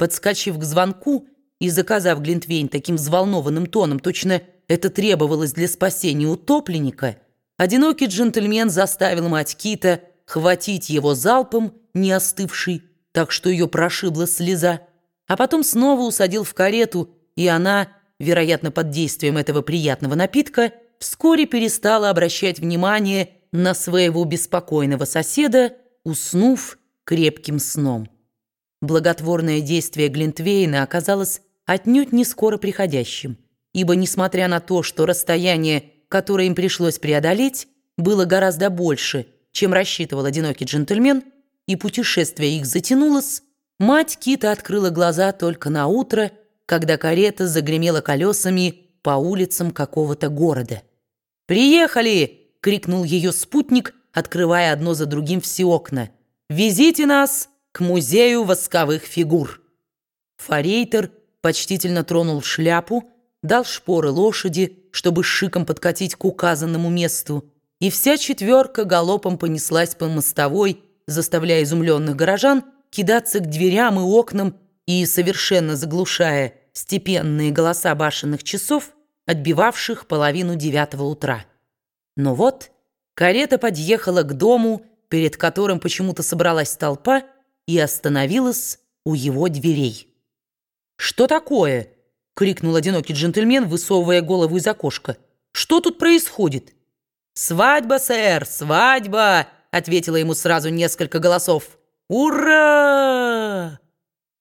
подскочив к звонку и заказав Глинтвейн таким взволнованным тоном, точно это требовалось для спасения утопленника, одинокий джентльмен заставил мать Кита хватить его залпом, не остывший, так что ее прошибла слеза, а потом снова усадил в карету, и она, вероятно, под действием этого приятного напитка, вскоре перестала обращать внимание на своего беспокойного соседа, уснув крепким сном. Благотворное действие Глинтвейна оказалось отнюдь не скоро приходящим, ибо, несмотря на то, что расстояние, которое им пришлось преодолеть, было гораздо больше, чем рассчитывал одинокий джентльмен, и путешествие их затянулось, мать Кита открыла глаза только на утро, когда карета загремела колесами по улицам какого-то города. «Приехали!» — крикнул ее спутник, открывая одно за другим все окна. «Везите нас к музею восковых фигур». Форейтер почтительно тронул шляпу, дал шпоры лошади, чтобы шиком подкатить к указанному месту, и вся четверка галопом понеслась по мостовой, заставляя изумленных горожан кидаться к дверям и окнам и, совершенно заглушая степенные голоса башенных часов, отбивавших половину девятого утра. Но вот карета подъехала к дому, перед которым почему-то собралась толпа и остановилась у его дверей. «Что такое?» — крикнул одинокий джентльмен, высовывая голову из окошка. «Что тут происходит?» «Свадьба, сэр, свадьба!» — ответило ему сразу несколько голосов. «Ура!»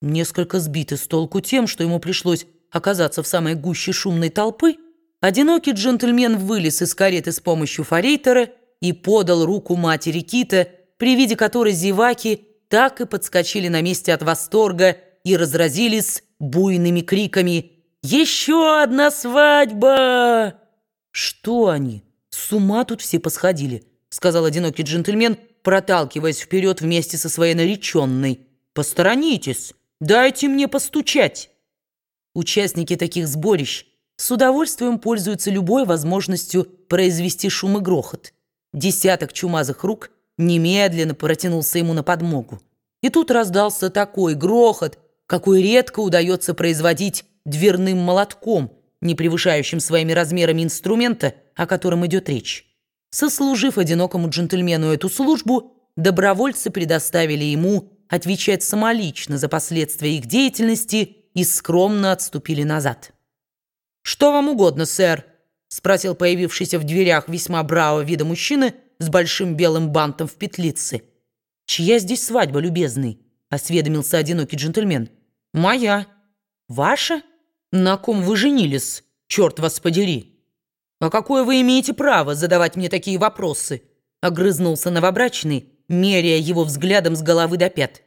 Несколько сбитый с толку тем, что ему пришлось оказаться в самой гуще шумной толпы, одинокий джентльмен вылез из кареты с помощью форейтера и подал руку матери Кита, при виде которой зеваки так и подскочили на месте от восторга и разразились буйными криками «Еще одна свадьба!» «Что они? С ума тут все посходили», — сказал одинокий джентльмен, проталкиваясь вперед вместе со своей нареченной. «Посторонитесь, дайте мне постучать». Участники таких сборищ с удовольствием пользуются любой возможностью произвести шум и грохот. Десяток чумазых рук немедленно протянулся ему на подмогу. И тут раздался такой грохот, какой редко удается производить дверным молотком, не превышающим своими размерами инструмента, о котором идет речь. Сослужив одинокому джентльмену эту службу, добровольцы предоставили ему отвечать самолично за последствия их деятельности и скромно отступили назад. «Что вам угодно, сэр?» — спросил появившийся в дверях весьма браво вида мужчина с большим белым бантом в петлице. «Чья здесь свадьба, любезный?» — осведомился одинокий джентльмен. «Моя». «Ваша? На ком вы женились, черт вас подери?» «А какое вы имеете право задавать мне такие вопросы?» — огрызнулся новобрачный, меряя его взглядом с головы до пят.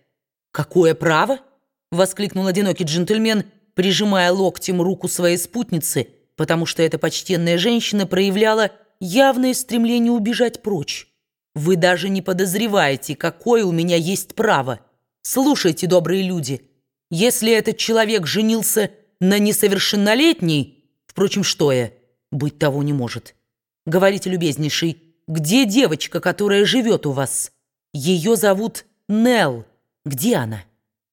«Какое право?» — воскликнул одинокий джентльмен, прижимая локтем руку своей спутницы, потому что эта почтенная женщина проявляла явное стремление убежать прочь. «Вы даже не подозреваете, какое у меня есть право. Слушайте, добрые люди, если этот человек женился на несовершеннолетней, впрочем, что я, быть того не может. Говорите, любезнейший, где девочка, которая живет у вас? Ее зовут Нелл. Где она?»